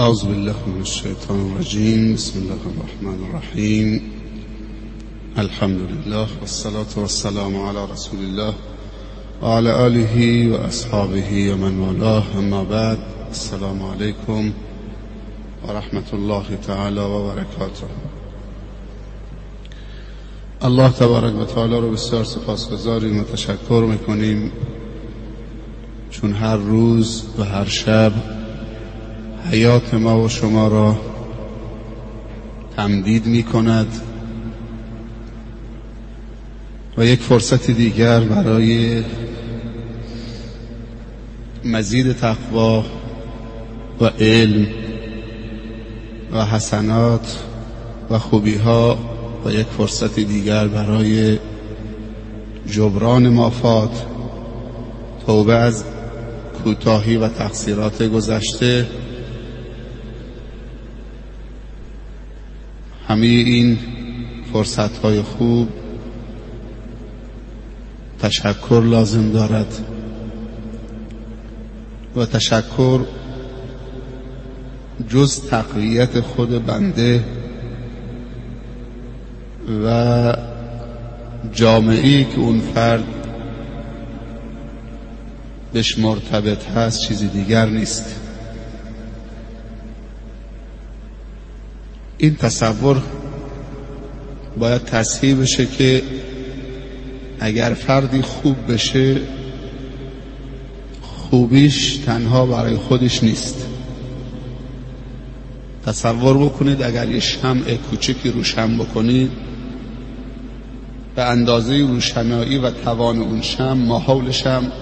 أعوذ بالله من الشيطان الرجيم. بسم الله الرحمن الرحيم. الحمد لله والصلاة والسلام على رسول الله وعلى آله وأصحابه ومن والاه. أما بعد السلام عليكم ورحمة الله تعالى وبركاته. الله تبارک و تعالی رو بسیار سپاسگزاریم و تشکر می‌کنیم. چون هر روز و هر شب حیات ما و شما را تمدید می کند و یک فرصت دیگر برای مزید تقوا و علم و حسنات و خوبی ها و یک فرصت دیگر برای جبران مافات توبه از کوتاهی و تقصیرات گذشته همه این فرصت های خوب تشکر لازم دارد و تشکر جز تقویت خود بنده و جامعی که اون فرد بهش مرتبط هست چیزی دیگر نیست. این تصور باید تصحیح بشه که اگر فردی خوب بشه خوبیش تنها برای خودش نیست. تصور بکنید اگر یه شمع کوچکی روشن بکنید به اندازه روشنایی و توان اون شم ماحول شم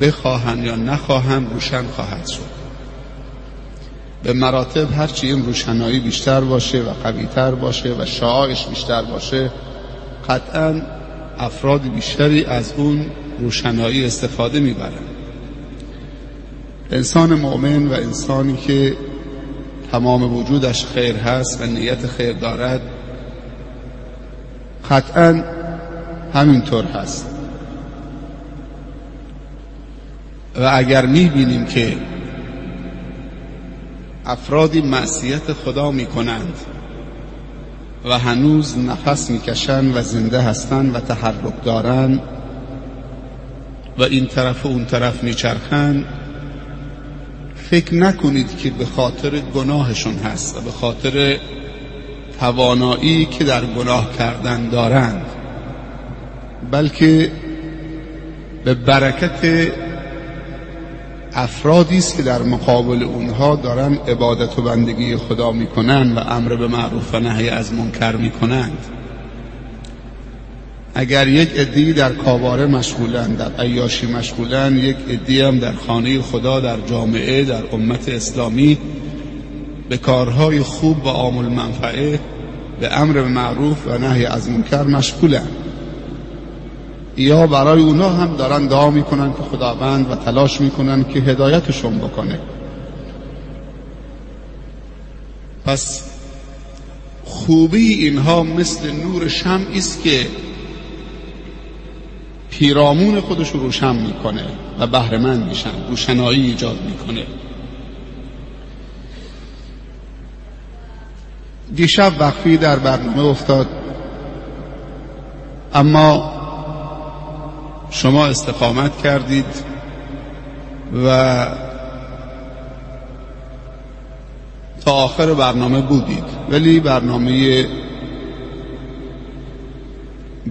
بخواهن یا نخواهن روشن خواهد شد. به مراتب هرچی این روشنایی بیشتر باشه و قویتر باشه و شعاعش بیشتر باشه قطعا افراد بیشتری از اون روشنایی استفاده می‌برن. انسان مؤمن و انسانی که تمام وجودش خیر هست و نیت خیر دارد قطعا همینطور هست. و اگر می‌بینیم که افرادی معصیت خدا می‌کنند و هنوز نفس می‌کشند و زنده هستند و تحرک دارند و این طرف و اون طرف میچرخند فکر نکنید که به خاطر گناهشون هست و به خاطر توانایی که در گناه کردن دارند بلکه به برکت افرادی است که در مقابل اونها دارن عبادت و بندگی خدا می‌کنند و امر به معروف و نهی از منکر می‌کنند. اگر یک عدی در کاباره مشغولند در عیاشی مشغولند یک عدی هم در خانه خدا در جامعه در امت اسلامی به کارهای خوب و عامل منفعه به امر به معروف و نهی از منکر مشغولند یا برای اونا هم دارن دعا می‌کنن که خداوند و تلاش می‌کنن که هدایتشون بکنه. پس خوبی اینها مثل نور شمعی است که پیرامون خودش رو روشن می‌کنه و بهرهمند میشن روشنایی ایجاد می‌کنه. دیشب وقفی در برنامه افتاد. اما شما استقامت کردید و تا آخر برنامه بودید. ولی برنامه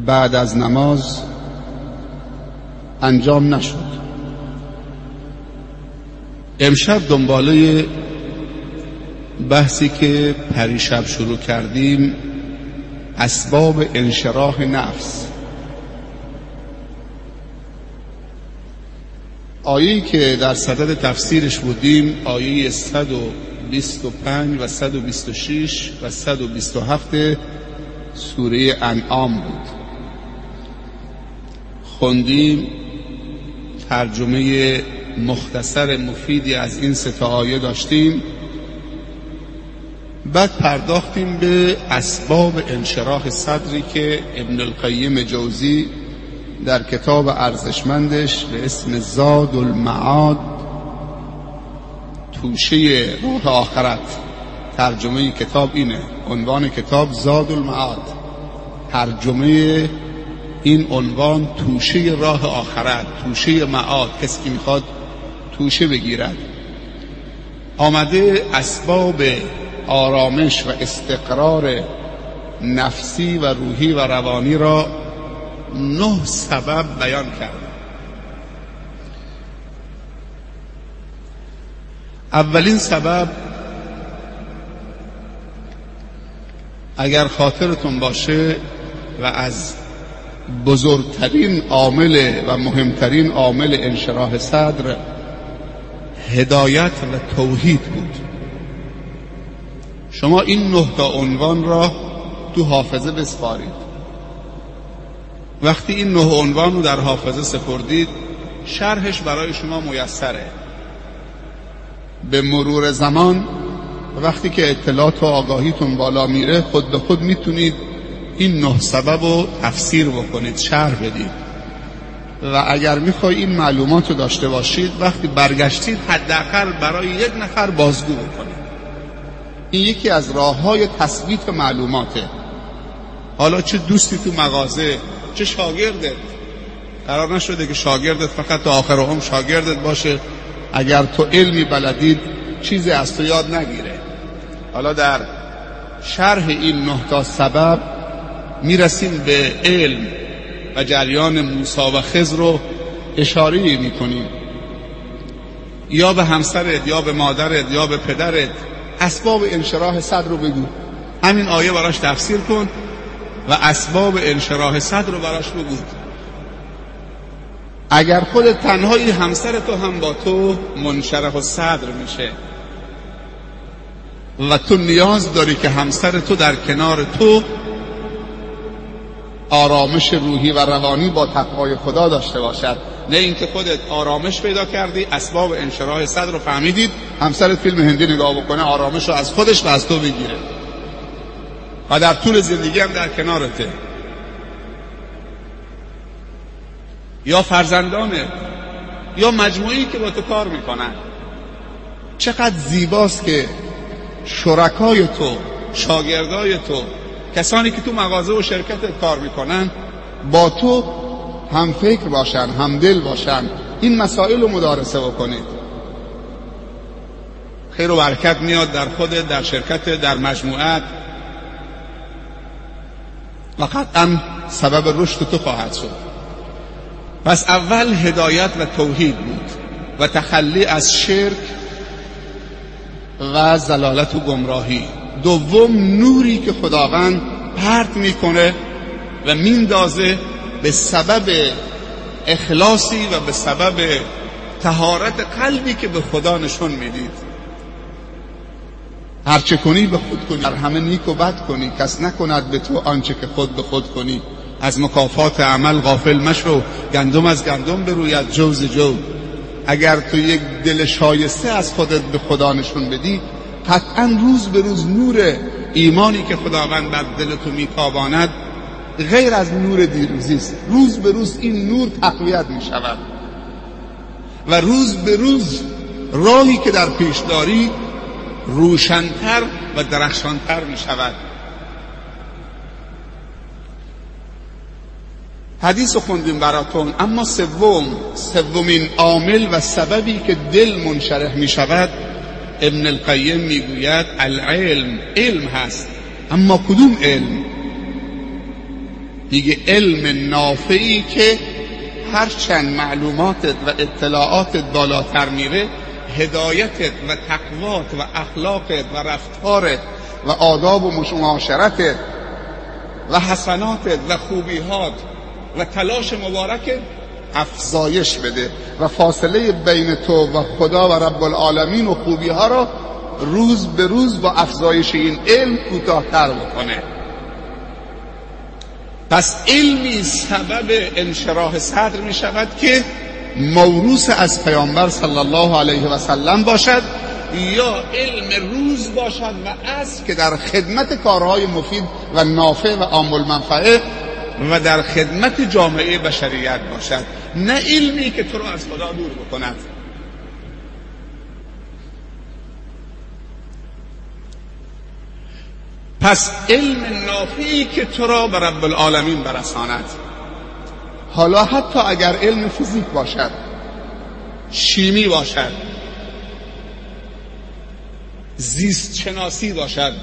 بعد از نماز انجام نشد. امشب دنباله بحثی که پریشب شروع کردیم اسباب انشراح نفس. آیه‌ای که در صدد تفسیرش بودیم آیه 125 و 126 و 127 سوره انعام بود. خوندیم ترجمه مختصر مفیدی از این سه آیه داشتیم. بعد پرداختیم به اسباب انشراح صدری که ابن القیم جوزی در کتاب ارزشمندش به اسم زاد المعاد توشه راه آخرت. ترجمه کتاب اینه. عنوان کتاب زاد المعاد ترجمه این عنوان توشه راه آخرت توشه معاد. کسی که می‌خواد توشه بگیرد. آمده اسباب آرامش و استقرار نفسی و روحی و روانی را نه سبب بیان کرد. اولین سبب اگر خاطرتون باشه و از بزرگترین عامل و مهمترین عامل انشراح صدر هدایت و توحید بود. شما این نه تا عنوان را تو حافظه بسپارید. وقتی این نه عنوان رو در حافظه سپردید شرحش برای شما میسره. به مرور زمان وقتی که اطلاعات و آگاهیتون بالا میره خود به خود می‌تونید این نه سبب رو تفسیر بکنید شرح بدید. و اگر می‌خوای این معلومات رو داشته باشید وقتی برگشتید حداقل برای یک نفر بازگو بکنید. این یکی از راه های تثبیت معلوماته. حالا چه دوستی تو مغازه چه شاگردت. قرار نشده که شاگردت فقط تا آخر هم شاگردت باشه. اگر تو علمی بلدید چیزی از تو یاد نگیره. حالا در شرح این نه تا سبب می‌رسیم به علم و جریان موسا و خضر رو اشاره می‌کنیم. یا به همسرت یا به مادرت یا به پدرت اسباب انشراح صدر رو بگو. همین آیه براش تفسیر کن. و اسباب انشراح صدر رو براش بگو. اگر خود تنهایی همسر تو هم با تو منشرح و صدر میشه. و تو نیاز داری که همسر تو در کنار تو آرامش روحی و روانی با تقوای خدا داشته باشد. نه اینکه خودت آرامش پیدا کردی اسباب انشراح صدر رو فهمیدید همسرت فیلم هندی نگاه بکنه آرامش رو از خودش و از تو بگیره. و در طول زندگی هم در کنارته. یا فرزندانه یا مجموعی که با تو کار می‌کنن. چقدر زیباست که شرکای تو شاگردای تو کسانی که تو مغازه و شرکت کار می‌کنن با تو هم فکر باشن هم دل باشن این مسائل رو مدارسه بکنید. خیر و برکت میاد در خود در شرکت در مجموعت. و قطعا سبب رشد تو خواهد شد. پس اول هدایت و توحید بود و تخلی از شرک و زلالت و گمراهی. دوم نوری که خداوند پرت می‌کنه و میندازه به سبب اخلاصی و به سبب تهارت قلبی که به خدا نشون می‌دید. هرچه کنی به خود کنی در همه نیک و بد کنی کس نکند به تو آنچه که خود به خود کنی. از مکافات عمل غافل مشو گندم از گندم بروید جوز جو اگر تو یک دل شایسته از خودت به خدا نشون بدی قطعا روز به روز نور ایمانی که خداوند بر دل تو میتاباند غیر از نور دیروزی است. روز به روز این نور تقویت می شود و روز به روز راهی که در پیش داری روشنتر و درخشانتر می شود حدیث رو خوندیم براتون. اما سوم سومین عامل و سببی که دل منشرح می شود ابن القیم می‌گوید العلم علم هست. اما کدوم علم؟ دیگه علم نافعی که هرچند معلوماتت و اطلاعاتت بالاتر میره هدایتت و تقوات و اخلاقت و رفتارت و آداب و معاشرتت و حسناتت و خوبیهات و تلاش مبارکت افزایش بده و فاصله بین تو و خدا و رب العالمین و خوبی ها را روز به روز با افزایش این علم کوتاهتر بکنه. پس علمی سبب انشراح صدر می شود که موروس از پیامبر صلی الله علیه و سلم باشد یا علم روز باشد و از که در خدمت کارهای مفید و نافع و عام منفعه و در خدمت جامعه بشریت باشد. نه علمی که تو رو از خدا دور بکند. پس علم نافعی که تو را به رب العالمین برساند. حالا حتی اگر علم فیزیک باشد شیمی باشد زیست شناسی باشد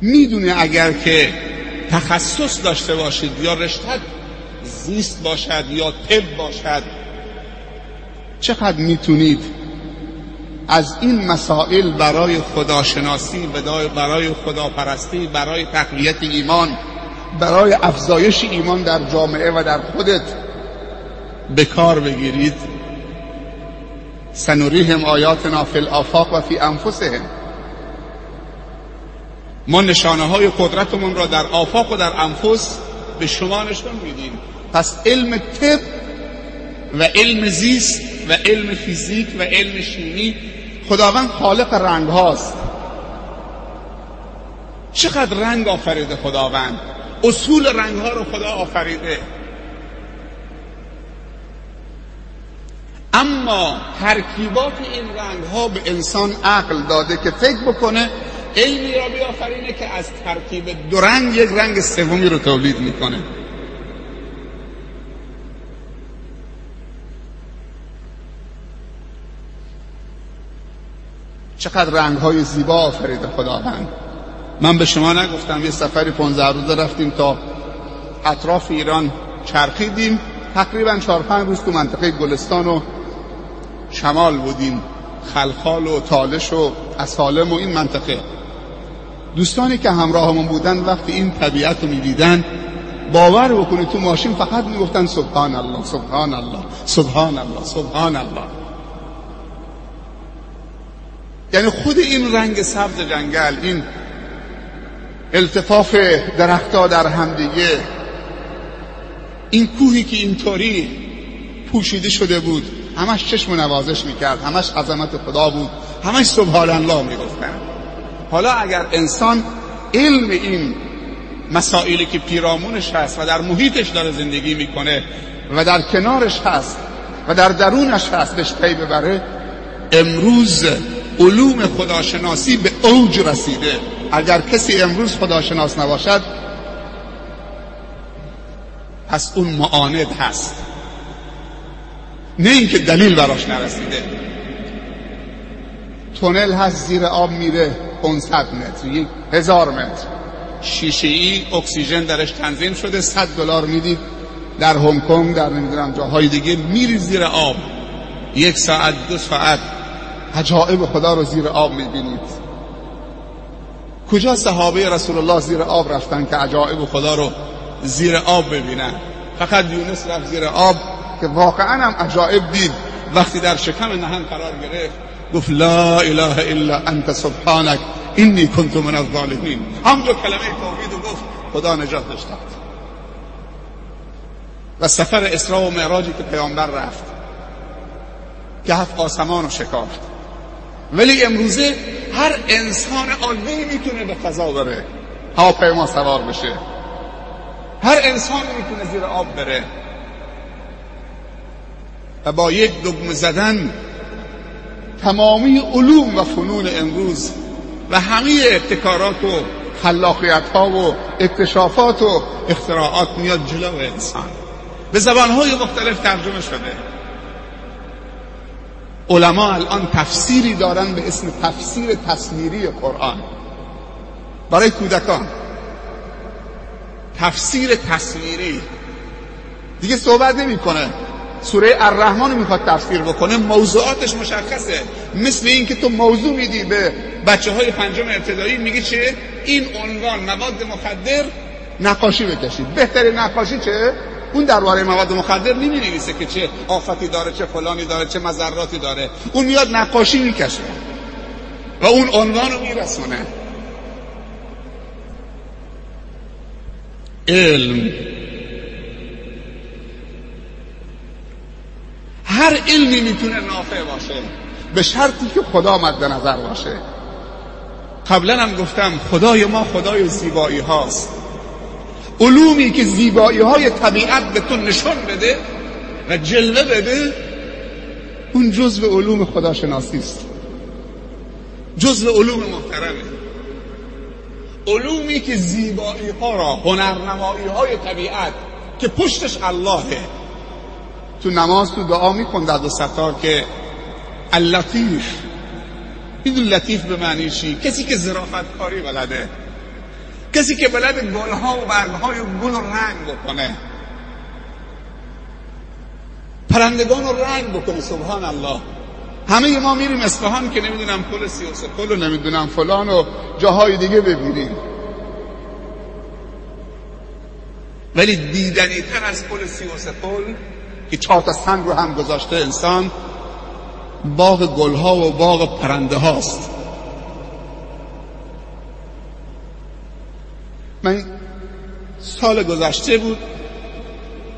می‌دونه اگر که تخصص داشته باشید یا رشته زیست باشد یا طب باشد چقدر می‌تونید از این مسائل برای خداشناسی برای خداپرستی برای تقویت ایمان برای افزایش ایمان در جامعه و در خودت. به کار بگیرید. سنوریهم آیاتنا فی الافاق و فی انفسهم. ما نشانه های قدرتمون را در آفاق و در انفس به شما نشون میدیم. پس علم طب و علم زیست و علم فیزیک و علم شیمی خداوند خالق رنگ هاست. چقدر رنگ آفریده خداوند؟ اصول رنگ ها رو خدا آفریده. اما ترکیبات این رنگ ها به انسان عقل داده که فکر بکنه علمی را بیافرینه که از ترکیب دو رنگ یک رنگ سومی رو تولید می‌کنه. چقدر رنگ های زیبا آفریده خداوند. من به شما نگفتم یه سفری 15 روزه رفتیم تا اطراف ایران چرخیدیم. تقریبا 4 5 روز تو منطقه گلستان و شمال بودیم. خلخال و تالش و اسالم و این منطقه. دوستانی که همراهمون بودن وقتی این طبیعت رو می‌دیدن باور بکنید تو ماشین فقط می‌گفتن سبحان الله سبحان الله سبحان الله سبحان الله یعنی خود این رنگ سبز جنگل این التفاف درختها در همدیگه. این کوهی که اینطوری پوشیده شده بود همش چشم نوازش می‌کرد همش عظمت خدا بود همش سبحان الله می‌گفتن. حالا اگر انسان علم این مسائلی که پیرامونش هست و در محیطش داره زندگی می‌کنه و در کنارش هست و در درونش هست بهش پی ببره امروز علوم خداشناسی به اوج رسیده. اگر کسی امروز خداشناس نباشد پس اون معاند هست. نه اینکه دلیل براش نرسیده. تونل هست زیر آب میره 500 متر هزار متر. شیشه ای اکسیژن درش تنظیم شده 100 دلار می‌دید در هنگ کنگ در نمی‌دونم جاهای دیگه میری زیر آب. یک ساعت دو ساعت. عجائب خدا رو زیر آب می‌بینید. کجا صحابه رسول الله زیر آب رفتن که عجائب خدا رو زیر آب ببینن؟ فقط یونس رفت زیر آب که واقعا هم عجائب دید. وقتی در شکم نهن قرار گرفت گفت لا اله الا انت سبحانك اینی کنت من الظالمین. همونجا کلمه توحید گفت خدا نجاتش داد و سفر اسراء و معراجی که پیامبر رفت که هفت آسمان رو شکافت. ولی امروزه هر انسان عادی می‌تونه به فضا بره هواپیما سوار بشه. هر انسان می‌تونه زیر آب بره. و با یک دگمه زدن تمامی علوم و فنون امروز و همه ابتکارات و خلاقیت ها و اکتشافات و اختراعات میاد جلو انسان. به زبان های مختلف ترجمه شده. علما الان تفسیری دارن به اسم تفسیر تصویری قرآن. برای کودکان. تفسیر تصویری دیگه صحبت نمی‌کنه. سوره الرحمن رو می‌خواد تفسیر بکنه موضوعاتش مشخصه. مثل این که تو موضوع میدی به بچه های پنجم ابتدایی میگی چه؟ این عنوان مواد مخدر نقاشی بکشید. بهترین نقاشی چه؟ اون درباره مواد مخدر نمی نویسه که چه آفتی داره چه فلانی داره چه مذراتی داره. اون میاد نقاشی می‌کشه. و اون عنوان رو میرسونه. علم. هر علمی می‌تونه نافع باشه. به شرطی که خدا مد نظر باشه. قبلا هم گفتم خدای ما خدای زیبایی هاست. علومی که زیبایی های طبیعت به تو نشان بده و جلوه بده اون جزء علوم خداشناسی است. جزء علوم محترمه. علومی که زیبایی ها را هنرنمایی های طبیعت که پشتش اللهه. تو نماز تو دعا میکن در دو که اللطیف. میدون لطیف به معنی چی؟ کسی که ظرافت کاری بلده. کسی که بلد گلها و برگهای گل رنگ بکنه. پرندگان رو رنگ بکنه سبحان الله همه ما میریم اصفهان که نمی‌دونم پل سی و پل و نمی‌دونم فلان و جاهای دیگه ببینیم. ولی دیدنی تر از پل سی و پل که چهار تا سنگ رو هم گذاشته انسان باغ گلها و باغ پرنده هاست. من سال گذشته بود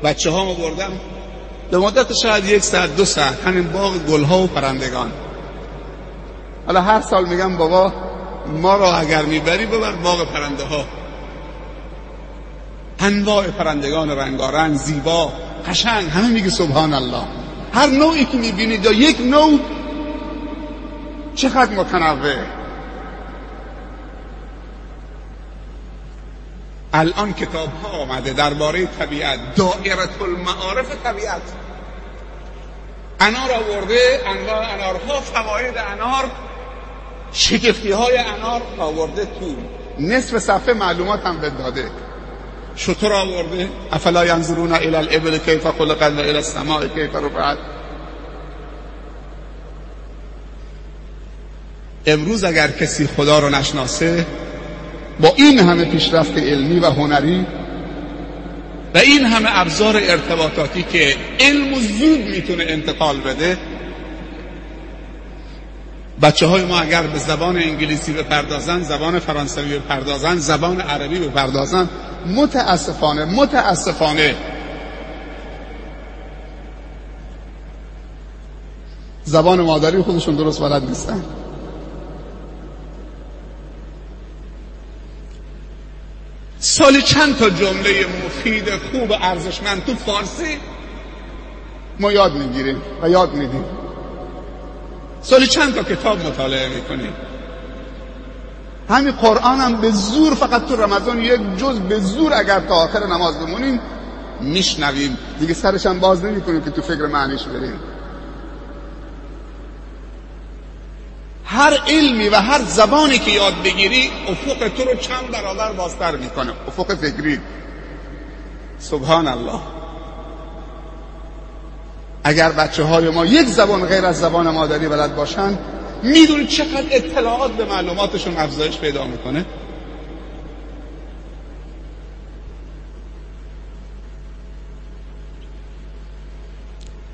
بچه ها بردم. به مدت شاید یک ساعت دو ساعت همین باغ گلها و پرندگان. حالا هر سال میگم بابا ما را اگر می‌بری ببر باغ پرنده ها انواع پرندگان رنگارنگ زیبا قشنگ همه میگه سبحان الله هر نوعی که می‌بینید یا یک نوع چقدر متنوع. الان کتاب ها آمده درباره طبیعت دائره المعارف طبیعت. انار آورده انواع انارها فواید انار شگفتی های انار آورده تو. نصف صفحه معلومات هم داده. شطور آورده. افلا ینظرون الى الابل کیف خلقت و الى السماء کیف رفعت. امروز اگر کسی خدا رو نشناسه با این همه پیشرفت علمی و هنری و این همه ابزار ارتباطاتی که علم و زود می‌تونه انتقال بده بچه های ما اگر به زبان انگلیسی بپردازن زبان فرانسوی بپردازن زبان عربی بپردازن متاسفانه متاسفانه زبان مادری خودشون درست بلد نیستن. سال چند تا جمله مفید خوب ارزشمند تو فارسی؟ ما یاد می‌گیریم و یاد میدیم. سال چند تا کتاب مطالعه می‌کنیم همین قرآن هم به زور فقط تو رمضان یک جز به زور اگر تا آخر نماز بمونیم میشنویم. دیگه سرش هم باز نمی کنیم که تو فکر معنیش بریم. هر علمی و هر زبانی که یاد بگیری افق تو رو چند برابر بازتر می‌کنه. افق فکری. سبحان الله اگر بچه های ما یک زبان غیر از زبان مادری بلد باشن می‌دونی چقدر اطلاعات به معلوماتشون افزایش پیدا می‌کنه؟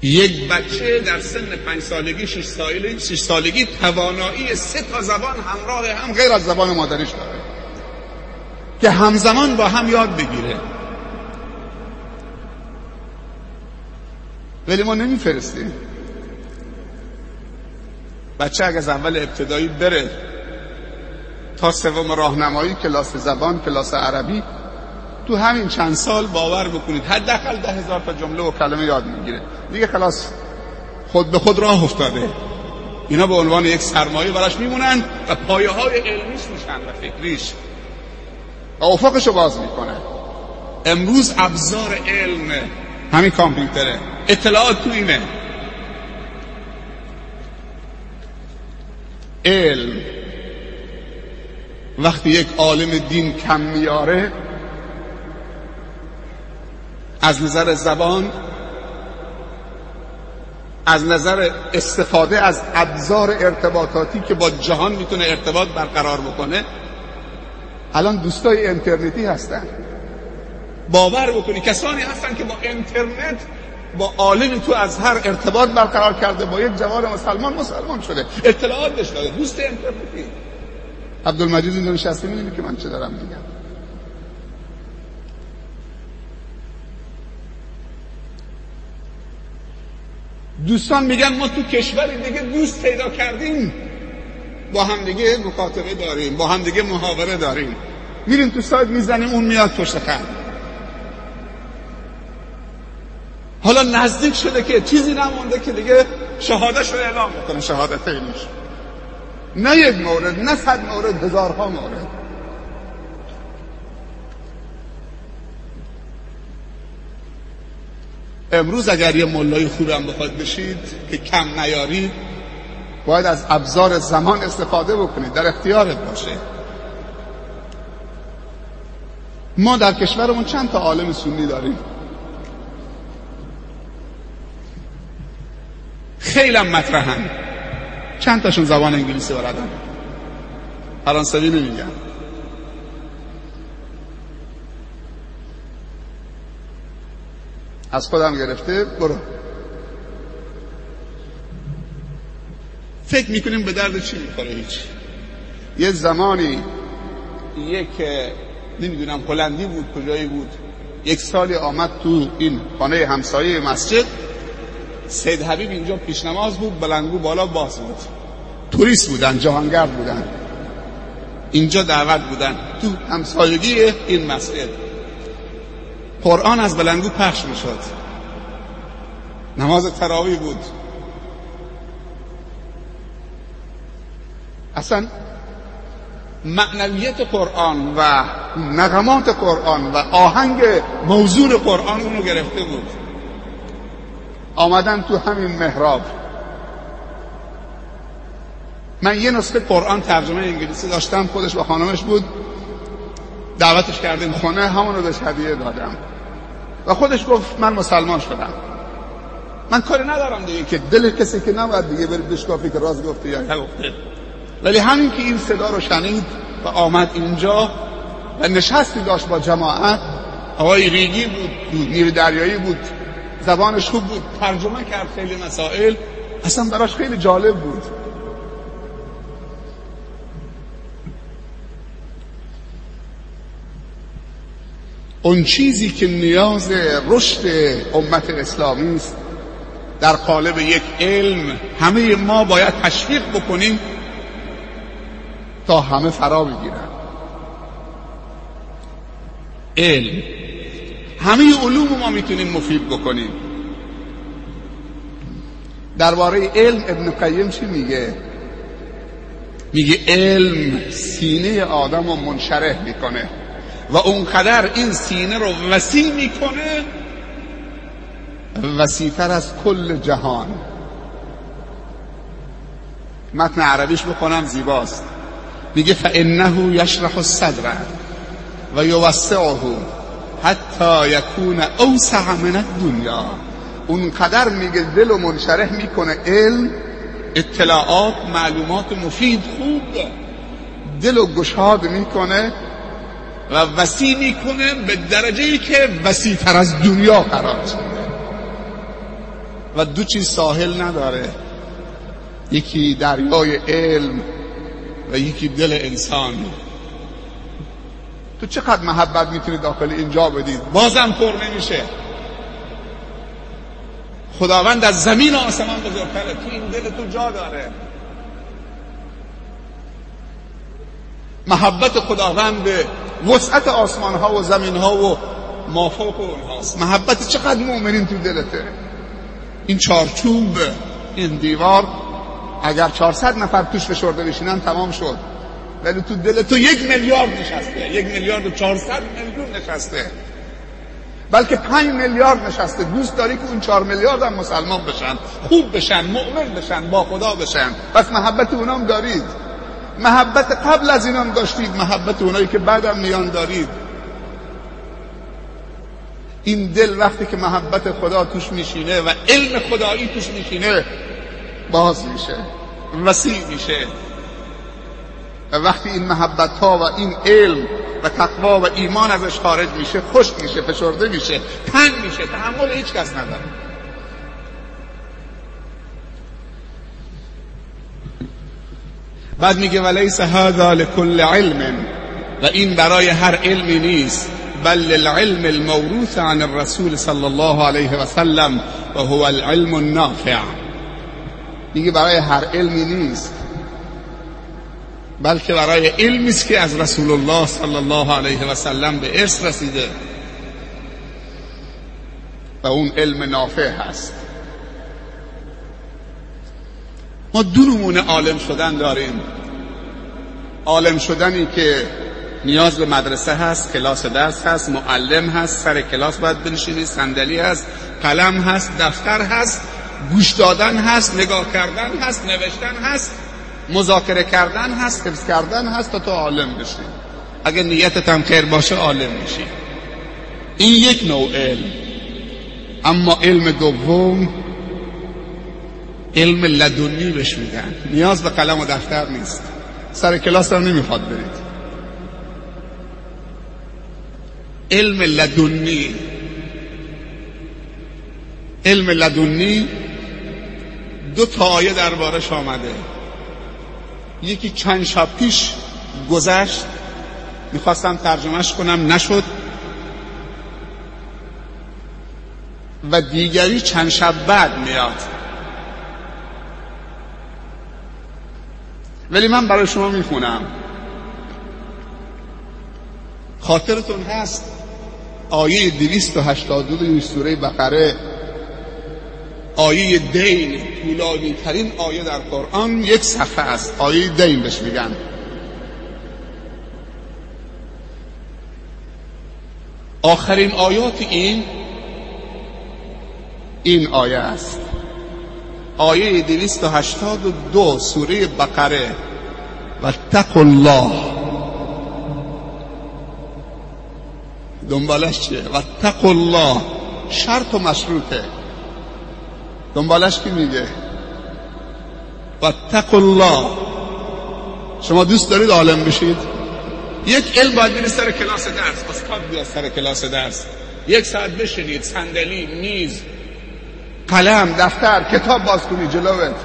یک بچه در سن پنج سالگی شش سالگی شش سالگی توانایی سه تا زبان همراه هم غیر از زبان مادریش داره. که همزمان با هم یاد بگیره. ولی ما نمیفرستیم. بچه اگه از اول ابتدایی بره تا سوم راهنمایی کلاس زبان کلاس عربی تو همین چند سال باور بکنید. حداقل ده هزار تا جمله و کلمه یاد می‌گیره. دیگه خلاص خود به خود راه افتاده. اینا به عنوان یک سرمایه براش میمونن و پایه های علمیش میشن و فکریش. و افقشو باز می‌کنه امروز ابزار علم همین کامپیوتره. اطلاعات تو اینه علم. وقتی یک عالم دین کم میاره از نظر زبان از نظر استفاده از ابزار ارتباطاتی که با جهان می‌تونه ارتباط برقرار بکنه الان دوستای اینترنتی هستن. باور بکنی کسانی هستن که با اینترنت با عالمی تو از هر ارتباط برقرار کرده با یک جوان مسلمان مسلمان شده. اطلاعات داده دوست اینترنتی. عبدالمجید اینجا نشسته می‌دونی که من چه دارم میگم. دوستان میگن ما تو کشور دیگه دوست پیدا کردیم. با هم دیگه مکاتبه داریم با هم دیگه محاوره داریم. میریم تو سایت می‌زنیم اون میاد پشت خط. حالا نزدیک شده که چیزی نمونده که دیگه شهادش رو اعلام بکنه شهادت اینش نه یک مورد نه صد مورد هزارها مورد. امروز اگر یه ملای خوبم بخواد بشید که کم نیارید باید از ابزار زمان استفاده بکنید در اختیارت باشه. ما در کشورمون چند تا عالم سنی داریم؟ خیلی هم مطرحن. چند تاشون زبان انگلیسی بلدن؟ فرانسوی نمیگن. از خودم گرفته برو. فکر می‌کنیم به درد چی می‌خوره هیچ؟ یه زمانی یک نمی‌دونم هلندی بود کجایی بود یک سالی آمد تو این خانه همسایه مسجد. سید حبیب اینجا پیش نماز بود بلنگو بالا باز بود. توریست بودن جهانگرد بودن. اینجا دعوت بودن تو همسایگی این مسجد. قرآن از بلنگو پخش می‌شد. نماز تراوی بود. اصلا معنویت قرآن و نغمات قرآن و آهنگ موضوع قرآن اونو گرفته بود. آمدن تو همین محراب. من یه نسخه قرآن ترجمه انگلیسی داشتم خودش با خانمش بود. دعوتش کردیم. خونه همون رو بهش هدیه دادم. و خودش گفت من مسلمان شدم. من کاری ندارم دیگه که دل کسی که نباید دیگه برید بشکافی که راز گفته یا نگفته ولی همین که این صدا رو شنید و آمد اینجا و نشستی داشت با جماعت آقای ریگی بود نیر دریایی بود زبانش خوب بود ترجمه کرد خیلی مسائل. اصلا براش خیلی جالب بود. اون چیزی که نیاز رشد امت اسلامی است. در قالب یک علم همه ما باید تشویق بکنیم تا همه فرا بگیرن. علم. همه علوم ما می‌تونیم مفید بکنیم. درباره علم ابن قیم چی میگه؟ میگه علم سینه آدم رو منشرح می‌کنه. و اونقدر این سینه رو وسیع می‌کنه وسیعتر از کل جهان. متن عربیش بکنم زیباست. میگه فانه یشرح الصدر و یوسعه حتی یکون اوسع من الدنیا. اونقدر میگه دل و منشرح می‌کنه علم اطلاعات معلومات مفید خوب دل و گشاد می‌کنه. و وسیع می‌کنه به درجه ای که وسیع تر از دنیا قرار و دو چیز ساحل نداره. یکی دریای علم و یکی دل انسان. تو چقدر محبت می‌تونی داخل اینجا بدید بازم پر نمیشه. خداوند از زمین و آسمان بزرگتره. تو این دل تو جا داره. محبت خداوند به وسعت آسمان ها و زمین ها و مافوق اونهاست. محبت چقدر مؤمنین تو دلته؟ این چارچوب این دیوار اگر 400 نفر توش فشرده بشینن تمام شد. ولی تو دل تو یک میلیارد نشسته. یک میلیارد و 400 میلیون نشسته. بلکه پنج میلیارد نشسته. دوست داری که اون چهار میلیارد هم مسلمان بشن خوب بشن مؤمن بشن با خدا بشن. پس محبت اونام دارید. محبت قبل از اینام داشتید محبت اونایی که بعدم میان دارید. این دل وقتی که محبت خدا توش میشینه و علم خدایی توش میشینه باز میشه وسیع میشه. و وقتی این محبت ها و این علم و تقوا و ایمان ازش خارج میشه خوش میشه فشرده میشه تنگ میشه تحمل هیچ کس نداره. بعد میگه ولیس هذا لكل علم. و این برای هر علمی نیست. بل للعلم الموروث عن الرسول صلی الله علیه و سلم و هو العلم النافع. میگه برای هر علمی نیست. بلکه برای علمی است که از رسول الله صلی الله علیه و سلم به ارث رسیده. و اون علم نافع هست. ما دو نمونه عالم شدن داریم. عالم شدنی که نیاز به مدرسه هست کلاس درس هست معلم هست سر کلاس باید بنشینی صندلی هست قلم هست دفتر هست گوش دادن هست نگاه کردن هست نوشتن هست مذاکره کردن هست حفظ کردن هست تا تو عالم بشی. اگه نیتت هم خیر باشه عالم میشی. این یک نوع علم. اما علم دوم علم لدنی بهش میگن. نیاز به قلم و دفتر نیست. سر کلاس هم نمی‌خواد برید. علم لدنی. علم لدنی دو تا آیه دربارش آمده. یکی چند شب پیش گذشت. می‌خواستم ترجمهش کنم نشد. و دیگری چند شب بعد میاد. ولی من برای شما می‌خونم. خاطرتون هست آیه 282 سوره بقره. آیه دین طولانی ترین آیه در قرآن یک صفحه است. آیه دین بهش میگن. آخرین آیات این این آیه است. آیه 282 سوره بقره. و تقوا الله. دنبالش چیه؟ و تقوا الله. شرط و مشروطه. دنبالش کی میگه؟ و تقوا الله. شما دوست دارید عالم بشید؟ یک علم باید برید سر کلاس درس. استاد بیاد سر کلاس درس. یک ساعت بشینید. صندلی میز قلم دفتر کتاب باز کنی جلوت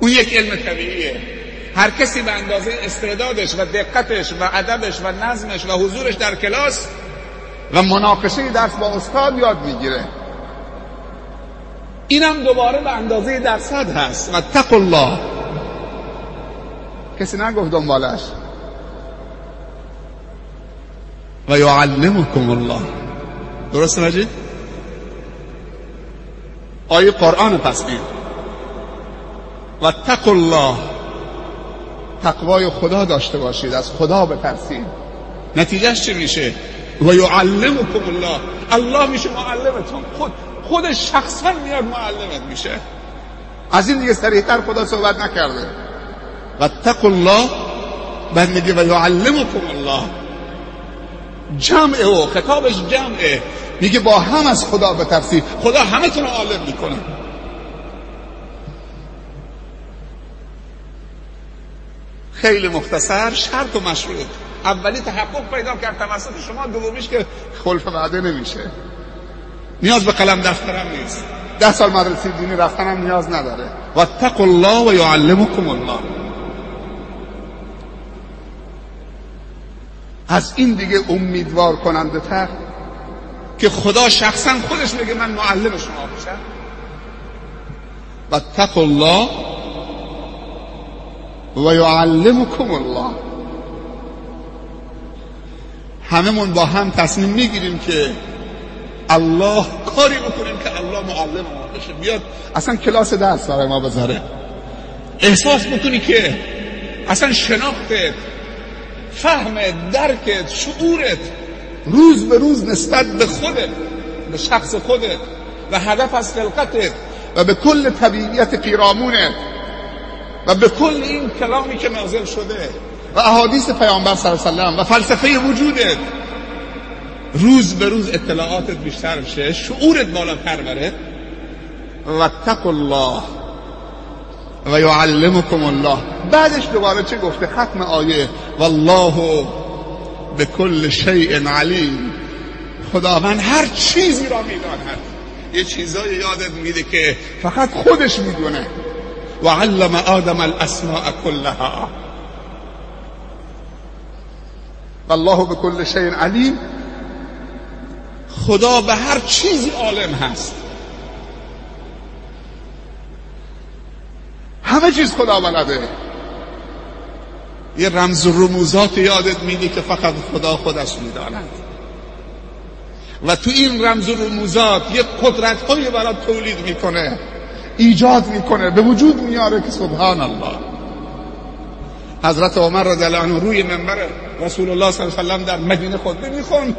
اون یک علم طبیعیه. هر کسی به اندازه استعدادش و دقتش و ادبش و نظمش و حضورش در کلاس و مناقشه درس با استاد یاد می‌گیره. اینم دوباره به اندازه درصد هست. و تق الله. کسی نگفت دنبالش. و یعلمکم الله. درست مجید؟ آیه قرآن پس این و تق الله. تقوای خدا داشته باشید از خدا بترسید. نتیجهش چه میشه؟ و یعلمکم الله. الله میشه معلمتون خود خودش شخصا میاد معلمت میشه. از این دیگه سریعتر خدا صحبت نکرده. و تق الله. بعد میگه و یعلمکم الله. جمع او خطابش جمعه. میگه با هم از خدا بترسی خدا همه تون عالم می‌کنه. خیلی مختصر شرط و مشروط اولی تحقق پیدا کرد توسط شما دومیش که خلف وعده نمیشه. نیاز به قلم دفترم نیست. ده سال مدرسه دینی رفتنم نیاز نداره. و تق الله و یعلمکم الله. از این دیگه امیدوار کننده تر که خدا شخصا خودش میگه من معلم شما و تق الله و یعلمکم الله. هممون با هم تصمیم می‌گیریم که الله کاری بکنیم که الله معلم ما بشه. بیاد اصلا کلاس درس برای ما بذاره. احساس بکنی که اصلا شناختت فهم درکت شعورت روز به روز نسبت به خودت به شخص خودت و هدف از خلقتت و به کل طبیعیت پیرامونت و به کل این کلامی که نازل شده و احادیث پیامبر صلی الله علیه و فلسفه وجودت. روز به روز اطلاعاتت بیشتر بشه شعورت بالاتر بره. و تق الله و یعلمکم الله. بعدش دوباره چه گفته؟ ختم آیه. والله به کل شیء علیم. خداوند هر چیزی را می‌داند یه چیزایی یادت میده که فقط خودش می‌دونه. و علم آدم الاسماء كلها والله به کل شیء علیم. خدا به هر چیزی عالم هست. همه چیز خدا بلده. یه رمز و رموزات یادت میدی که فقط خدا خودش می‌داند. و تو این رمز و رموزات یه قدرت های برات تولید می‌کنه ایجاد می‌کنه به وجود میاره که سبحان الله حضرت عمر رضی الله عنه روی منبر رسول الله صلی الله علیه و در مدینه خطبه میخون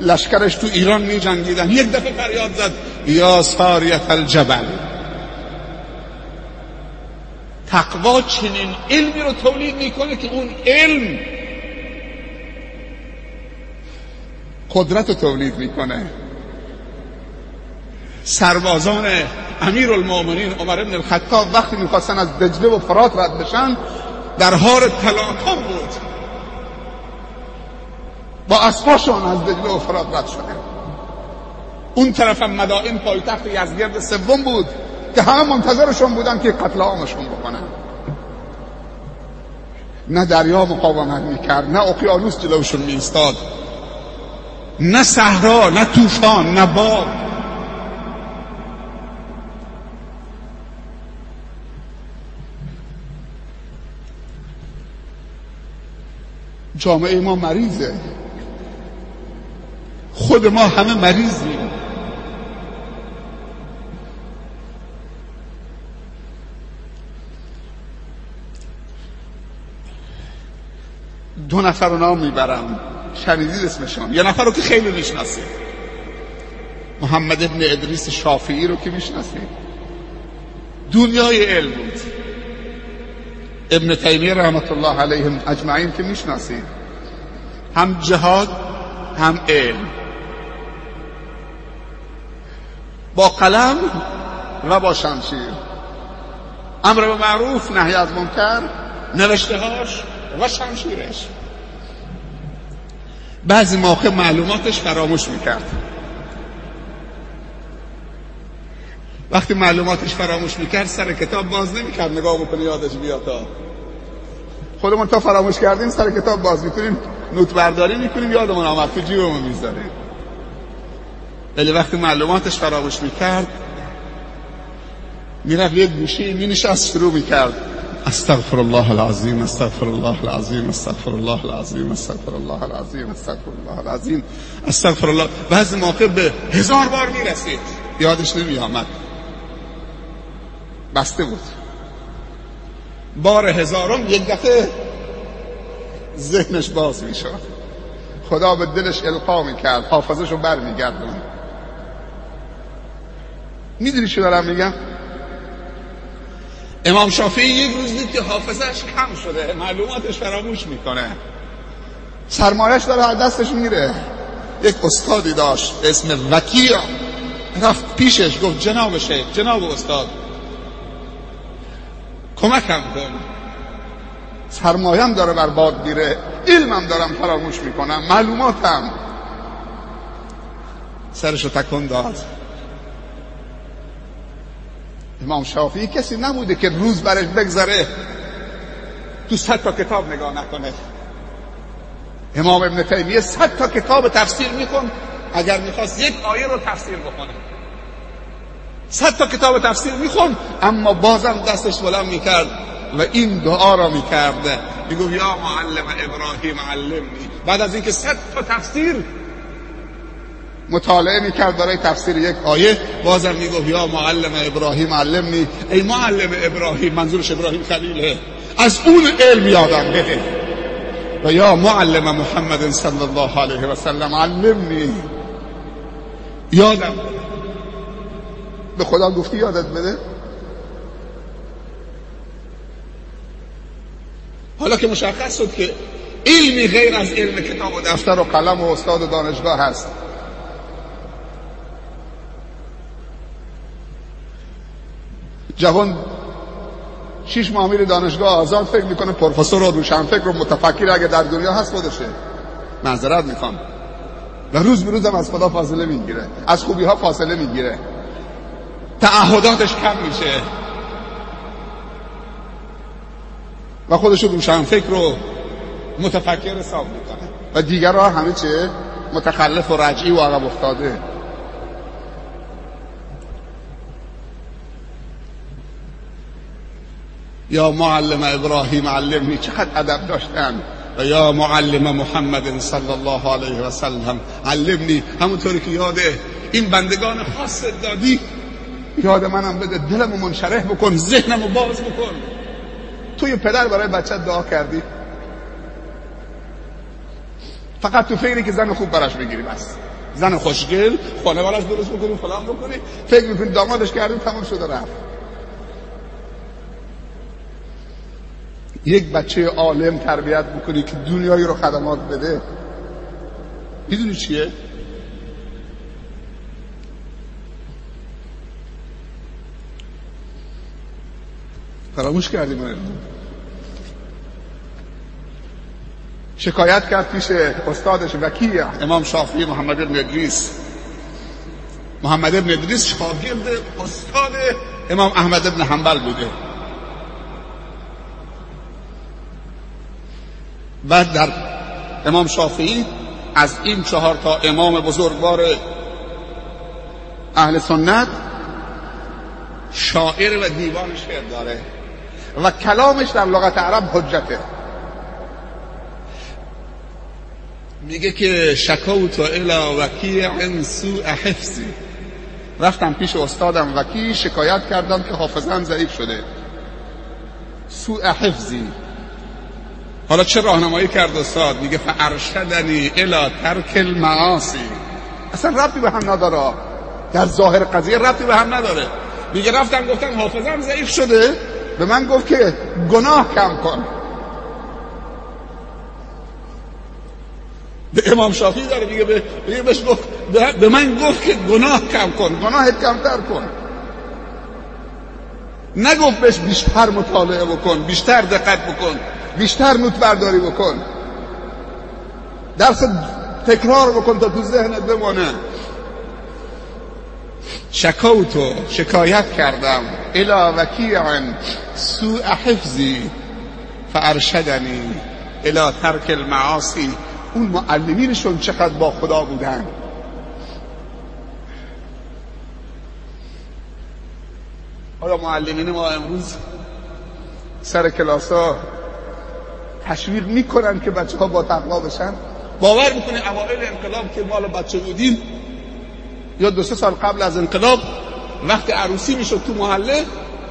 لشکرش تو ایران می جنگیدن یک دفعه فریاد زد. یا ساریت الجبل. تقوا چنین علمی رو تولید می‌کنه که اون علم قدرت رو تولید می‌کنه. سربازان امیر المومنین عمر ابن الخطاب وقتی می‌خواستن از دجله و فرات رد بشن در حال تلاطم بود. با اسباشون از دجله و فرات رد شده اون طرف هم مدائن پایتخت یزدگرد سوم بود. که همه منتظرشون بودن که قتل عامشون بکنن. نه دریا مقاومت می‌کرد نه اقیانوس جلوشون میستاد نه صحرا نه طوفان نه باد جامعه ما مریضه. خود ما همه مریضیم. دو نفر رو نام می‌برم. شنیدید اسمشان. یه نفر رو که خیلی می‌شناسید محمد ابن ادریس شافعی رو که می‌شناسید دنیای علم بود. ابن تیمیه رحمت الله علیهم اجمعین که می‌شناسید هم جهاد هم علم. با قلم و با شمشیر. امر به معروف نهی از منکر نوشتهاش و شمشیرش. بعضی موقع معلوماتش فراموش می‌کرد. وقتی معلوماتش فراموش می‌کرد سر کتاب باز نمی‌کرد. نگاه بکنه یادش بیاد. خودمون تا فراموش کردیم سر کتاب باز می‌کنیم. نوت برداری می‌کنیم یادمون آمد تو جیبمون می‌ذاریم. ولی وقتی معلوماتش فراموش می‌کرد می‌رفت یک گوشه می نشست شروع می‌کرد. استغفر الله العظیم استغفر الله العظیم استغفر الله العظیم استغفر الله العظیم استغفر الله العظیم استغفر الله. بعضی موقع به هزار بار می‌رسید. یادش نمی آمد بسته بود. بار هزارم یک دفعه ذهنش باز می‌شد. خدا به دلش القا می‌کرد حافظش رو بر میگردون می‌دونی چی دارم میگم؟ امام شافعی یک روز دید که حافظش کم شده. معلوماتش فراموش می‌کنه. سرمایش داره از دستش میره. یک استادی داشت اسم وکیع. رفت پیشش گفت جناب شیخ جناب استاد. کمکم کن. سرمایم داره برباد میره. علمم دارم فراموش می‌کنم. معلوماتم. سرشو تکن داد. امام شافعی کسی نبوده که روز برش بگذره تو صد تا کتاب نگاه نکنه. امام ابن تیمیه صد تا کتاب تفسیر میکن اگر می‌خواست یک آیه رو تفسیر بکنه. صد تا کتاب تفسیر میخون اما بازم دستش بلند می‌کرد و این دعا را می‌کرده. میگو یا معلم ابراهیم علمنی. بعد از اینکه صد تا تفسیر مطالعه می‌کرد برای تفسیر یک آیه. بازم می‌گفت یا معلم ابراهیم علمنی. ای معلم ابراهیم منظورش ابراهیم خلیله. از اون علم یادم بده. و یا معلم محمد صلی الله علیه و سلم علمنی. یادم به خدا گفتی یادت بده؟ حالا که مشخص شد که علمی غیر از علم کتاب و دفتر و قلم و استاد و دانشگاه هست. جوان شیش میره دانشگاه آزاد فکر می‌کنه پروفسور و روشنفکر و متفکر اگه در دنیا هست خودشه. معذرت می‌خوام. و روز به روزم از خدا فاصله می‌گیره. از خوبی ها فاصله می‌گیره. تعهداتش کم میشه. و خودش رو روشنفکر و متفکر حساب می‌کنه. و دیگرها همه چه متخلف و رجعی و عقب افتاده. یا معلم ابراهیم علمنی چقدر ادب داشتن. و یا معلم محمد صلی الله علیه و سلم علمنی همونطوری که یاد این بندگان خاص دادی. یاد منم بده دلمو منشرح بکن ذهنمو باز بکن. توی پدر برای بچه دعا کردی. فقط تو فکری که زن خوب براش بگیری بس. زن خوشگل خانه براش درست بکنی فلان بکنی. فکر می‌کنی دامادش کردی تمام شده رفت. یک بچه عالم تربیت بکنی که دنیایی رو خدمات بده. می‌دونی چیه؟ فراموش کردیم شکایت کرد پیش استادش وکیع امام شافعی محمد ابن ادریس. محمد ابن ادریس شاگرد استاد امام احمد ابن حنبل بوده. بعد در امام شافعی از این چهار تا امام بزرگوار اهل سنت شاعر و دیوان شعر داره و کلامش در لغت عرب حجته. میگه که شکوت الی وکیع سوء حفظی. رفتم پیش استادم وکی شکایت کردم که حافظم ضعیف شده. سوء حفظی. حالا چه راهنمایی کرد استاد؟ میگه فارشدنی الی ترک المعاصی. اصلا ربطی به هم نداره. در ظاهر قضیه ربطی به هم نداره. میگه رفتم گفتم حافظم ضعیف شده. به من گفت که گناه کم کن. به امام شافعی داره میگه به بهش گفت به من گفت که گناه کم کن. گناهت کمتر کن. نگفت بهش بیشتر مطالعه بکن بیشتر دقت بکن. بیشتر نوت برداری بکن. درس تکرار بکن تا تو ذهنت بمانه. شکوتو شکایت کردم. الا وکیع سوء حفظی. فارشدنی الا ترک المعاصی. اون معلمینشون چقدر با خدا بودن. آیا معلمین ما امروز سر کلاس تشویق می‌کنن که بچه ها با تقوا بشن. باور می‌کنه اوائل انقلاب که مال بچه بودیم یا دو سه سال قبل از انقلاب وقتی عروسی می‌شد تو محله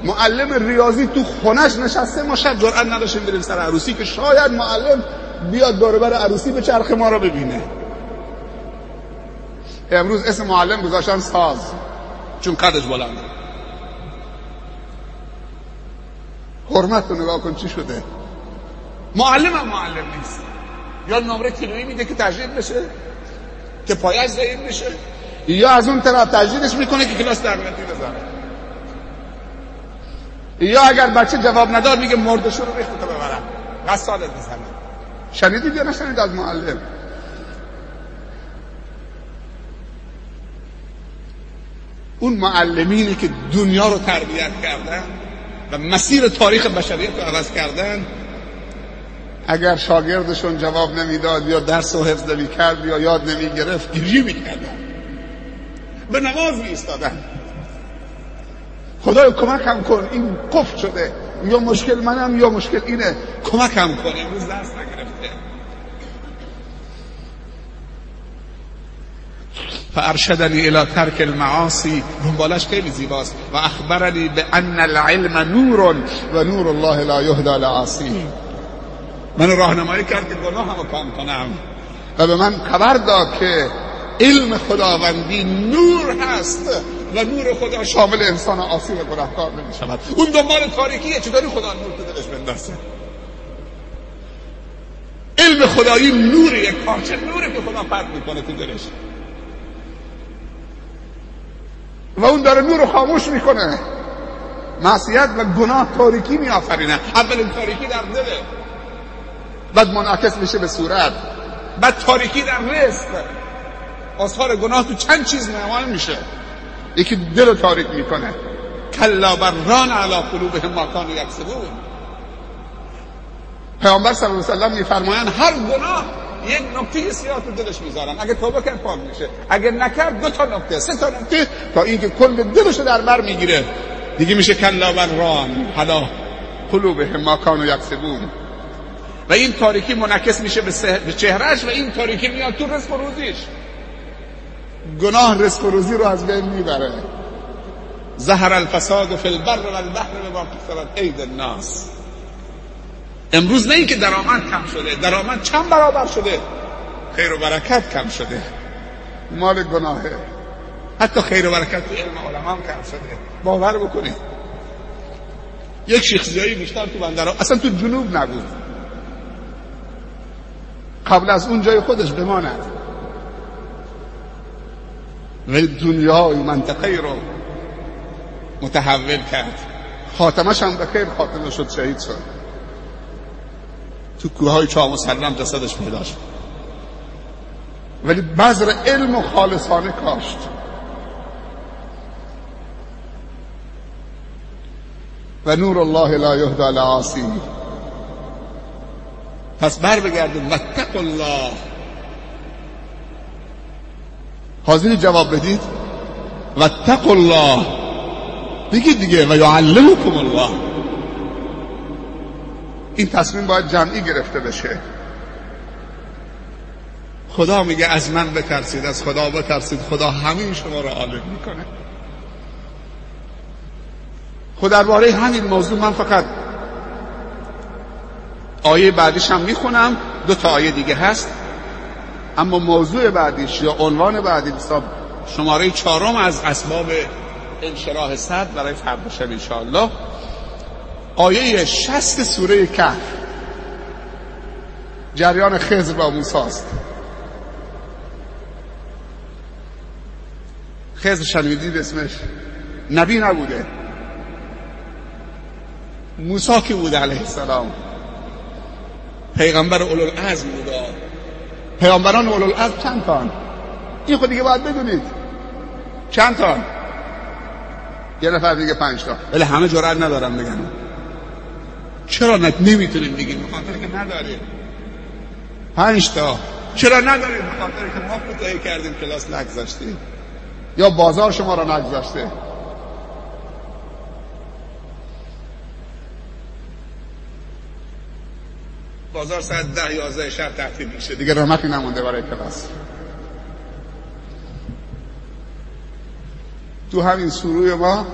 معلم ریاضی تو خونش نشسته ما شب جرأت نداشتیم بریم سر عروسی که شاید معلم بیاد دور بر عروسی به چرخ ما رو ببینه. امروز اسم معلم گذاشتن ساز چون قدش بلنده. حرمت رو نگاه کن چی شده. معلم هم معلم نیست. یا نمره کیلویی میده که تجرید بشه که پایش ضعیف بشه یا از اون طرف تجدیدش می‌کنه که کلاس تربیتی بزنه یا اگر بچه جواب نداد میگه مردشو رو ریخت تو ببرم. قصالت بزنه شنیدید یا نشنید از معلم؟ اون معلمینی که دنیا رو تربیت کردن و مسیر تاریخ بشریت رو عوض کردن اگر شاگردشون جواب نمی‌داد یا درس و حفظ نمی کرد یا یاد نمی گرفت گریه می‌کردن. به نماز ایستادن خدای کمکم کن این قفل شده. یا مشکل منم یا مشکل اینه. کمکم کن امروز درس نگرفته. فارشدنی الى ترک المعاصی دنبالش خیلی زیباست. و اخبرنی به ان العلم نور و نور الله لا یهدى لعاصی من راهنمایی کرد که گناهمو کم کنم. و به من خبر داد که علم خداوندی نور هست و نور خدا شامل انسان عاصی و گناهکار نمی شود اون دنبال تاریکیه چطوری خدا نور تو دلش بندازه؟ علم خدایی نوری یک پارچه نوری که خدا پرد می‌کنه تو دلش. و اون داره نور رو خاموش می‌کنه. معصیت و گناه تاریکی می آفرینه اولین تاریکی در دله بعد منعکس میشه به صورت. بعد تاریکی در رزق. آثار گناه تو چند چیز نمایان میشه. یکی دل رو تاریک می‌کنه. کلا بران علی قلوبهم ما کانوا یکسبون. پیامبر صلی الله علیه و میفرمایند هر گناه یک نکته سیاه تو دلش می‌ذارن. اگه توبه کرد پاک میشه. اگه نکرد دو تا نکته سه تا نکته تا اینکه کل دلش در بر می‌گیره. دیگه میشه کلا بران. قلوبهم ما کانوا یکسبون. و این تاریکی منعکس میشه به چهرهش و این تاریکی میاد تو رزق و روزیش. گناه رزق و روزی رو از بین می‌بره. ظهر الفساد فی البر والبحر بما کسبت اید الناس. امروز نه اینکه درآمد کم شده درآمد چند برابر شده. خیر و برکت کم شده. مال گناهه. حتی خیر و برکت تو علم علما هم کم شده. باور بکنید. یک شیخ زیایی بیشتر تو بندر اصلا تو جنوب نبود. قبل از اون جای خودش بماند. ولی دنیا منطقه رو متحول کرد. خاتمش هم به خیر خاتمه شد شهید شد. تو کوه های چاه مسلم جسدش پیدا شد. ولی بذر علم و خالصانه کاشت. و نور الله لا یهدى لعاصی پس بر بگردیم واتق الله. حاضری جواب بدید. واتق الله. بگید دیگه و یعلمکم الله. این تصمیم باید جمعی گرفته بشه. خدا میگه از من بترسید از خدا بترسید. خدا همین شما رو عالم می‌کنه. خود درباره همین موضوع من فقط آیه بعدیش هم می‌خونم. دو تا آیه دیگه هست. اما موضوع بعدیش یا عنوان بعدی شماره چهارم از اسباب انشراح صد برای فردا شب انشاءالله. آیه شست سوره کهف. جریان خزر با موسی است. خزر شنیدید اسمش؟ نبی نبوده. موسی که بوده علیه السلام. پیغمبر اولوالعزم بوده پیغمبران اولوالعزم چند تان این خود دیگه باید بدونید. چند تان یه نفر دیگه پنج تا ولی همه جرأت ندارم بگن. چرا نمی‌تونیم بگیم؟ به خاطر که نداریم. پنج تا چرا نداریم؟ به خاطر که ما کوتاهی کردیم کلاس نگذاشتیم. یا بازار شما را نگذاشته. بازار ساعت ده یازده شب تعطیل میشه. دیگه رحمتی نمونده برای کلاس. تو همین سوروی ما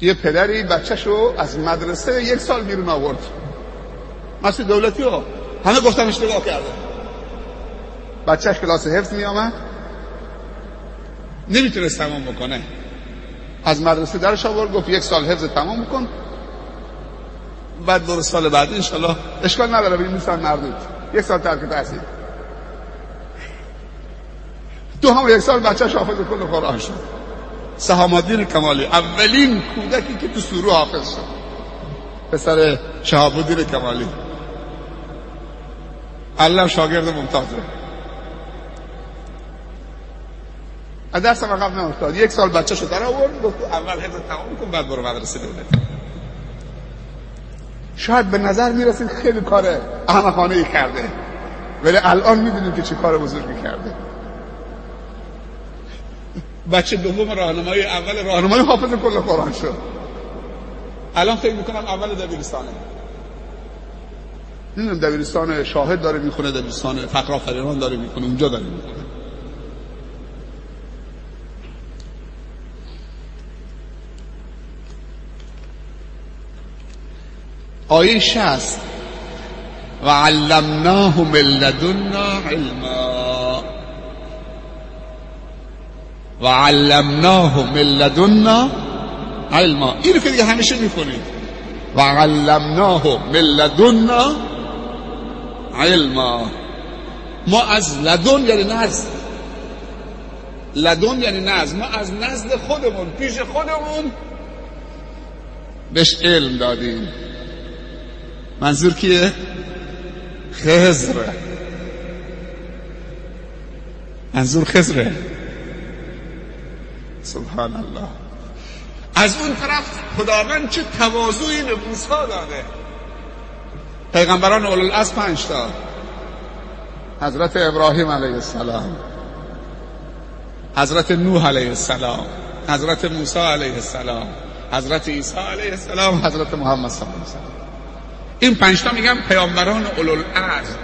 یه پدری بچهشو از مدرسه یک سال بیرون آورد. مسئول دولتی ها همه گفتم اشتباه کرده. بچهش کلاس حفظ می آمد نمی‌تونست تمام بکنه. از مدرسه درش آورد گفت یک سال حفظ تمام بکن بعد برو سال بعد انشالله. اشکال نداره بگیم نیستن مردود. یک سال ترک تحصیل. تو هم یک سال بچه حافظ کل قرآن شد. سهامالدین کمالی اولین کودکی که تو سورو حافظ شد. پسر شهاب الدین کمالی. علم شاگرد ممتازه از درس عقب نمیفتاد یک سال بچه شد در آورد گفت اول حفظ تمام کن بعد برو مدرسه دولتی شاید به نظر می‌رسید خیلی کار احمقانه ای کرده. ولی الان می‌دونیم که چه کار بزرگی کرده بچه دوم راهنمای اول راهنمای حافظ کل قرآن شد. الان فکر می‌کنم اول دبیرستانه. نمی‌دونم دبیرستان شاهد داره می‌خونه دبیرستان فقر آفرینان داره می‌کنه اونجا داره می‌کنه آیه شست و علمناه من لدنا علما. و علمناه من لدنا علما. اینو که دیگه همیشه می‌کنید و علمناه من لدنا علما. ما از لدن یعنی نزد. لدن یعنی نزد. ما از نزد خودمون پیش خودمون. بهش علم دادیم. منظور کیه؟ خزره منظور خزره سبحان الله از اون طرف خداوند چه تواضعی به موسی داده پیغمبران اولو از پنج تا. حضرت ابراهیم علیه السلام. حضرت نوح علیه السلام. حضرت موسی علیه السلام. حضرت عیسی علیه السلام. حضرت محمد صلی الله علیه وسلم این پنجتا میگم پیامبران اولوالعزم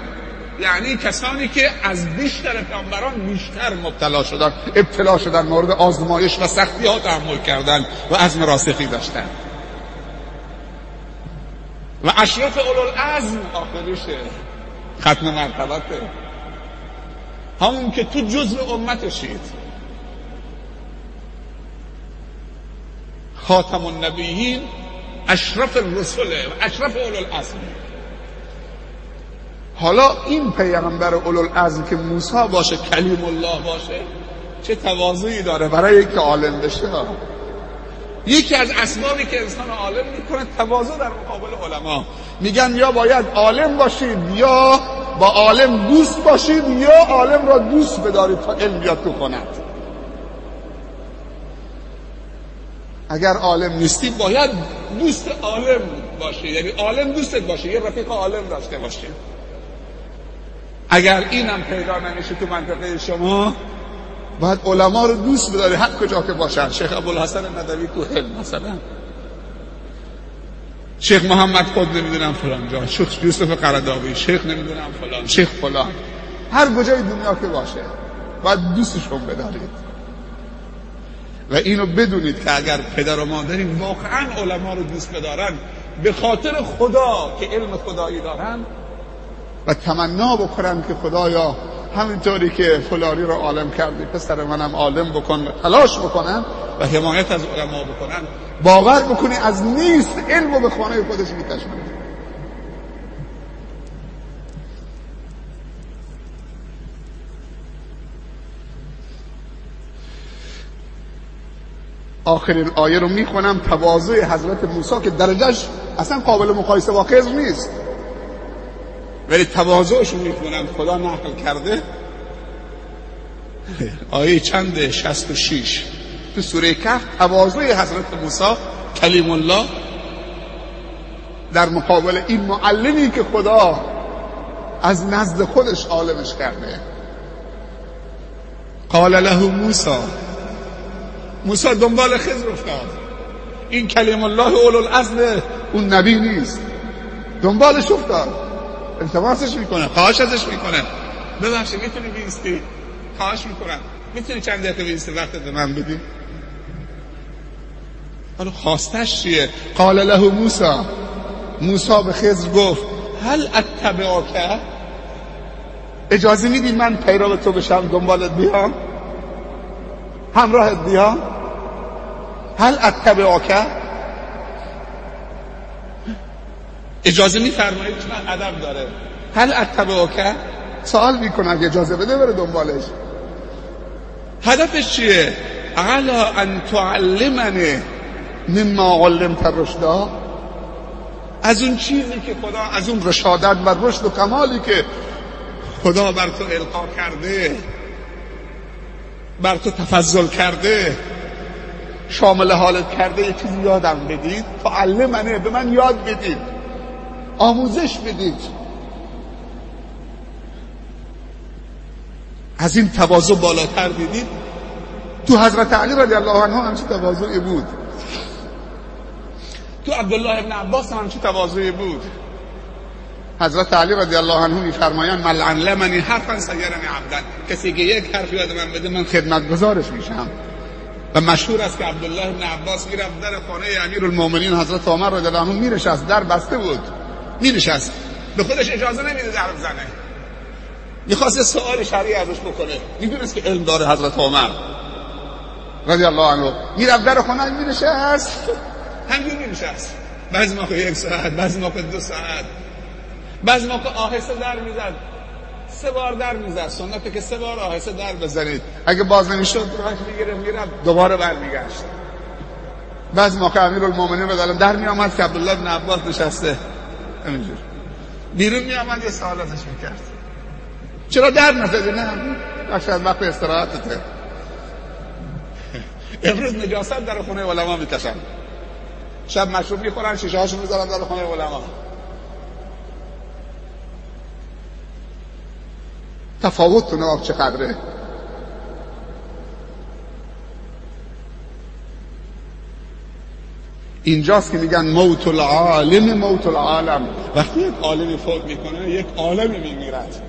یعنی کسانی که از بیشتر پیامبران بیشتر مبتلا شدن ابتلا شدن مورد آزمایش و سختی ها تحمل کردن و عزم راسخی داشتن. و اشرف اولوالعزم آخرشه ختم مرتبته. همون که تو جزء امتشید. خاتم النبیین اشرف و اشرف اولوالعزم. حالا این پیغمبر اولوالعزم که موسی باشه کلیم الله باشه چه تواضعی داره برای اینکه عالم بشه؟ یکی از اسبابی که انسان عالم می‌کنه تواضع در مقابل علما. میگن یا باید عالم باشید یا با عالم دوست باشید یا عالم را دوست بدارید تا علم بیاد تو کند اگر عالم نیستی باید دوست عالم باشی یعنی عالم دوستت باشه. یه رفیق عالم داشته باشی اگر اینم پیدا نمیشه تو منطقه شما باید علما رو دوست بداری. هر کجا که باشن. شیخ ابوالحسن ندوی هند مثلا. شیخ محمد خود نمی‌دونم فلان جا. شیخ یوسف قرداوی شیخ نمی‌دونم فلان. شیخ فلان. هر کجای دنیا که باشه باید دوستشون بدارید و اینو بدونید که اگر پدر و مادری واقعا علما رو دوست بدارن به خاطر خدا که علم خدایی دارن و تمنا بکنن که خدایا همینطوری که فلانی رو عالم کردی پسر منم عالم بکن و تلاش بکنن و حمایت از علما بکنن. باور بکنی از نیست علم رو به خانه خودش می‌کشن. آخرین آیه رو می‌خونم تواضع حضرت موسی که درجهش اصلا قابل مقایسه با نیست. ولی تواضعش رو می‌خونم خدا نقل کرده. آیه چند؟ شست و شیش تو سوره کف تواضع حضرت موسی کلیم الله در مقابل این معلمی که خدا از نزد خودش عالمش کرده. قال له موسی موسی دنبال خضر افتاد. این کلیم الله اولو العزم اون نبی نیست. دنبالش افتاد. التماسش می‌کنه خواهش ازش می‌کنه. ببخشید می‌تونی بیستی؟ خواهش می‌کنم. می‌تونی چند دقیقه بیستی؟ وقت به من بدی حالا خواستش چیه؟ قال له موسی. موسی به خضر گفت هل اتبعاک اجازه میدی من پیرو تو بشم دنبالت بیام؟ همراهت بیام؟ هل اتبعاک اجازه میفرمایید چون ادب داره. هل اتبعاک سوال می‌کنه اگه اجازه بده بره دنبالش. هدفش چیه؟ علا ان تعلمنه مما علمت رشدا از اون چیزی که خدا از اون رشادت و رشد و کمالی که خدا بر تو القا کرده بر تو تفضل کرده شامل حالت کرده یه چیزی یادم بدید. تعلمنه به من یاد بدید. آموزش بدید. از این تواضع بالاتر دیدید؟ تو حضرت علی رضی الله عنه همچی تواضعی بود. تو عبدالله ابن عباس هم همچی تواضعی بود. حضرت علی رضی الله عنه میفرمایند من علمنی حرفا سیرنی عبدا کسی که یک حرف یاد من بده من خدمتگزارش میشم. مشهور است که عبدالله ابن عباس می‌رفت در خانه امیرالمومنین حضرت عمر رضی الله عنه میرشست در بسته بود. میرشست به خودش اجازه نمیده در بزنه. می‌خواست سوال شرعی ازش بکنه. می‌دونست که علم داره حضرت عمر. رضی الله عنه. می‌رفت در خونه مینشست. همین مینشست. بعضی موقع یک ساعت بعضی موقع دو ساعت. بعضی موقع آهسته در می‌زد. سه بار در می‌زد. سنته که سه بار آهسته در بزنید. اگه باز نمی‌شد راهش می‌گیره می‌رفت. دوباره برمیگشت. بعضی موقع امیرالمومنین بدالم در میآمد که عبدالله بن عباس نشسته. همینجور. بیرون میآمد یه سوال ازش می‌کرد. چرا در نزدی؟ نه. شاید وقت استراحتته. امروز نجاست در خونه علما می‌کشن. شب مشروب می‌خورن شیشه هاشون می‌ذارن در خونه علما. تفاوت تو ناب چقدره اینجاست که میگن موت العالم موت العالم. وقتی یک عالمی فوت می‌کنه یک عالمی میمیرد.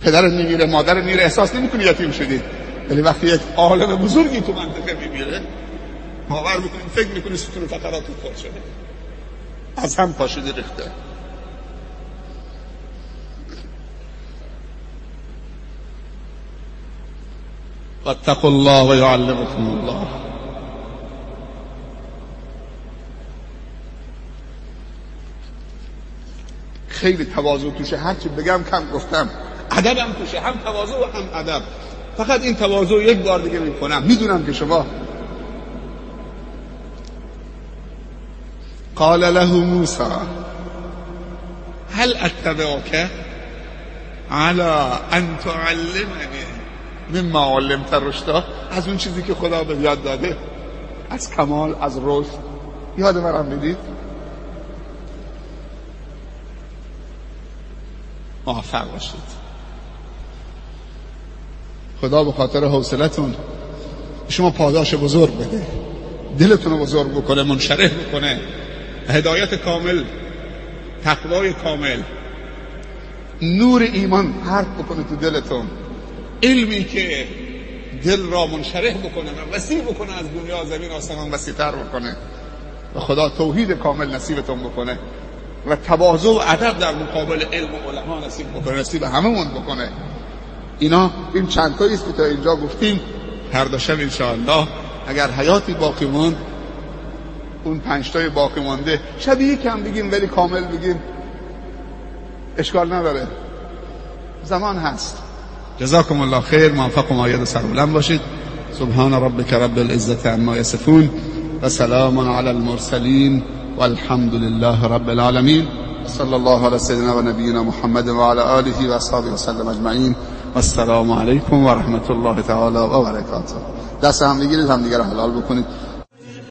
پدر میمیره مادر میره احساس نمی‌کنی یتیم شدی. ولی وقتی یک عالم بزرگی تو منطقه میمیره باور می‌کنیم فکر می‌کنیم ستون فقرات خورد شده. از هم پاشده ریخته. واتقوا الله و یعلمكم الله. خیلی تواضع توشه. هرچی بگم کم گفتم. ادبم توشه. هم تواضع و هم ادب. فقط این تواضع یک بار دیگه می‌کنم. می‌دونم که شما قال له موسى هل اتبعك على ان تعلمني مما علمت رشدا از اون چیزی که خدا به یاد داده. از کمال از رشد. یاد برم می‌دید؟ موفق باشید. خدا به خاطر حوصلتون شما پاداش بزرگ بده. دلتون رو بزرگ بکنه منشرح بکنه. هدایت کامل تقوای کامل. نور ایمان پرت بکنه تو دلتون. علمی که دل را منشرح بکنه و وسیع بکنه از دنیا زمین آسمان وسیعتر بکنه. و خدا توحید کامل نصیبتون بکنه. و تواضع و ادب در مقابل علم و علما نصیب بکنه نصیب هممون بکنه. اینا این چند تایی است که تا اینجا گفتیم. هر دو شب انشاءالله اگر حیاتی باقی موند اون پنج تای باقی مانده شبیه کم بگیم ولی کامل بگیم. اشکال نداره. زمان هست. جزاكم الله خیر موفق و مایه سر بلند باشید. سبحان ربك رب العزة عما يصفون و سلام على المرسلين والحمد لله رب العالمين صلى الله على سيدنا ونبينا محمد وعلى آله وأصحابه وسلم أجمعين والسلام عليكم ورحمة الله تعالى وبركاته دست هم بگیرید هم دیگر حلال بکنید.